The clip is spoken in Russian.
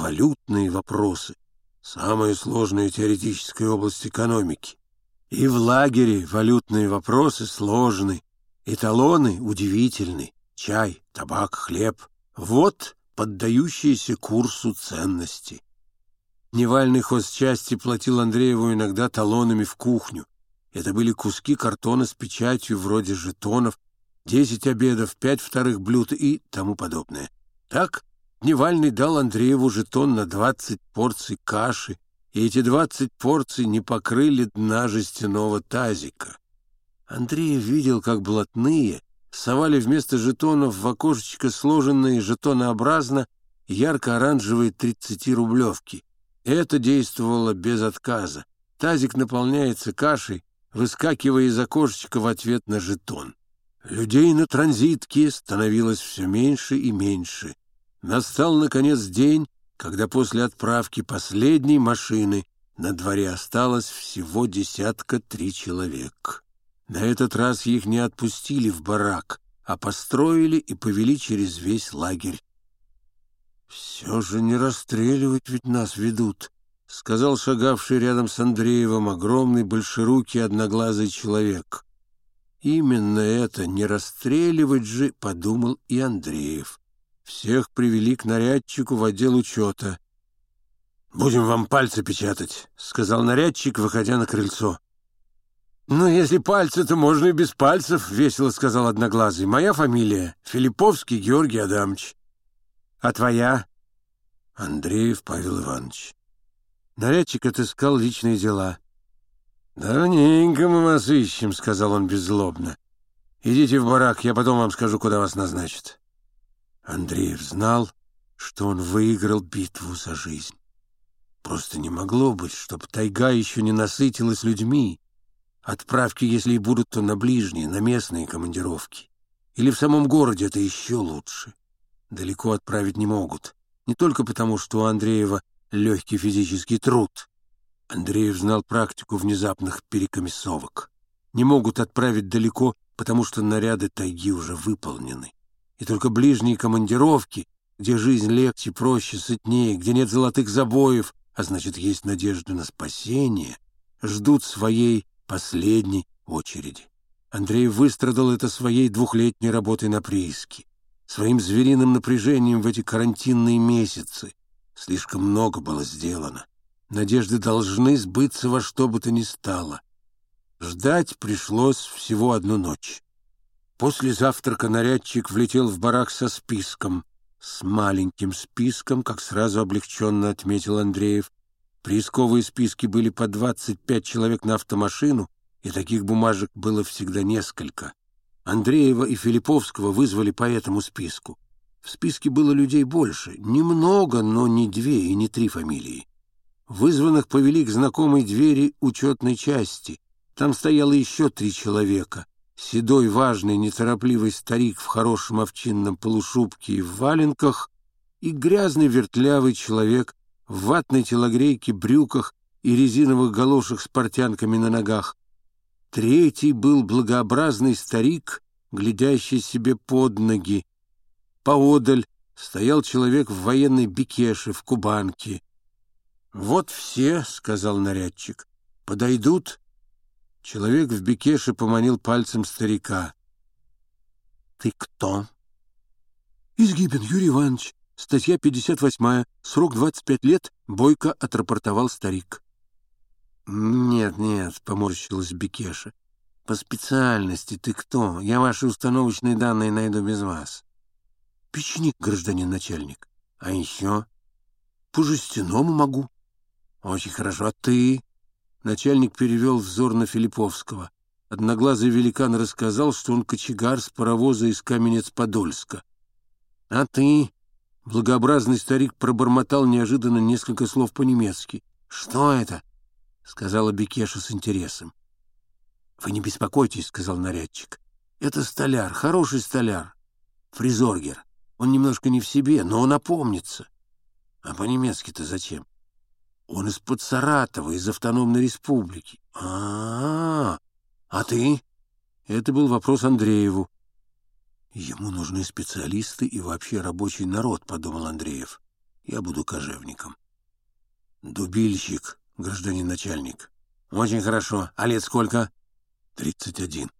валютные вопросы, самая сложная теоретическая область экономики. И в лагере валютные вопросы сложны, и талоны удивительны. Чай, табак, хлеб — вот поддающиеся курсу ценности. Невальный хозчасти платил Андрееву иногда талонами в кухню. Это были куски картона с печатью вроде жетонов, десять обедов, пять вторых блюд и тому подобное. Так Дневальный дал Андрееву жетон на двадцать порций каши, и эти двадцать порций не покрыли дна жестяного тазика. Андреев видел, как блатные совали вместо жетонов в окошечко сложенные жетонообразно ярко-оранжевые тридцатирублевки. Это действовало без отказа. Тазик наполняется кашей, выскакивая из окошечка в ответ на жетон. Людей на транзитке становилось все меньше и меньше. Настал, наконец, день, когда после отправки последней машины на дворе осталось всего десятка три человек. На этот раз их не отпустили в барак, а построили и повели через весь лагерь. «Все же не расстреливать ведь нас ведут», — сказал шагавший рядом с Андреевым огромный большерукий одноглазый человек. «Именно это, не расстреливать же», — подумал и Андреев. Всех привели к нарядчику в отдел учета. «Будем вам пальцы печатать», — сказал нарядчик, выходя на крыльцо. «Ну, если пальцы, то можно и без пальцев», — весело сказал Одноглазый. «Моя фамилия — Филипповский Георгий Адамович». «А твоя?» «Андреев Павел Иванович». Нарядчик отыскал личные дела. «Давненько мы вас ищем», — сказал он беззлобно. «Идите в барак, я потом вам скажу, куда вас назначат». Андреев знал, что он выиграл битву за жизнь. Просто не могло быть, чтобы тайга еще не насытилась людьми. Отправки, если и будут, то на ближние, на местные командировки. Или в самом городе это еще лучше. Далеко отправить не могут. Не только потому, что у Андреева легкий физический труд. Андреев знал практику внезапных перекомиссовок. Не могут отправить далеко, потому что наряды тайги уже выполнены и только ближние командировки, где жизнь легче, проще, сытнее, где нет золотых забоев, а значит, есть надежда на спасение, ждут своей последней очереди. Андрей выстрадал это своей двухлетней работой на прииске, своим звериным напряжением в эти карантинные месяцы. Слишком много было сделано. Надежды должны сбыться во что бы то ни стало. Ждать пришлось всего одну ночь. После завтрака нарядчик влетел в барак со списком. С маленьким списком, как сразу облегченно отметил Андреев. Приисковые списки были по 25 человек на автомашину, и таких бумажек было всегда несколько. Андреева и Филипповского вызвали по этому списку. В списке было людей больше, немного, но не две и не три фамилии. Вызванных повели к знакомой двери учетной части. Там стояло еще три человека седой, важный, неторопливый старик в хорошем овчинном полушубке и в валенках, и грязный вертлявый человек в ватной телогрейке, брюках и резиновых галошах с портянками на ногах. Третий был благообразный старик, глядящий себе под ноги. Поодаль стоял человек в военной бикеше, в кубанке. «Вот все», — сказал нарядчик, — «подойдут Человек в бекеше поманил пальцем старика. «Ты кто?» «Изгибин Юрий Иванович. Статья 58 Срок 25 лет. Бойко отрапортовал старик». «Нет, нет», — поморщилась Бекеша. «По специальности ты кто? Я ваши установочные данные найду без вас». «Печник, гражданин начальник. А еще?» «По жестяному могу». «Очень хорошо. А ты?» Начальник перевел взор на Филипповского. Одноглазый великан рассказал, что он кочегар с паровоза из Каменец-Подольска. — А ты? — благообразный старик пробормотал неожиданно несколько слов по-немецки. — Что это? — сказала Бекеша с интересом. — Вы не беспокойтесь, — сказал нарядчик. — Это столяр, хороший столяр. Фризоргер. Он немножко не в себе, но он опомнится. — А по-немецки-то зачем? Он из-под Саратова, из автономной республики. А, -а, а А ты? Это был вопрос Андрееву. Ему нужны специалисты и вообще рабочий народ, подумал Андреев. я буду кожевником. Дубильщик, гражданин начальник. Очень хорошо. А лет сколько? Тридцать один.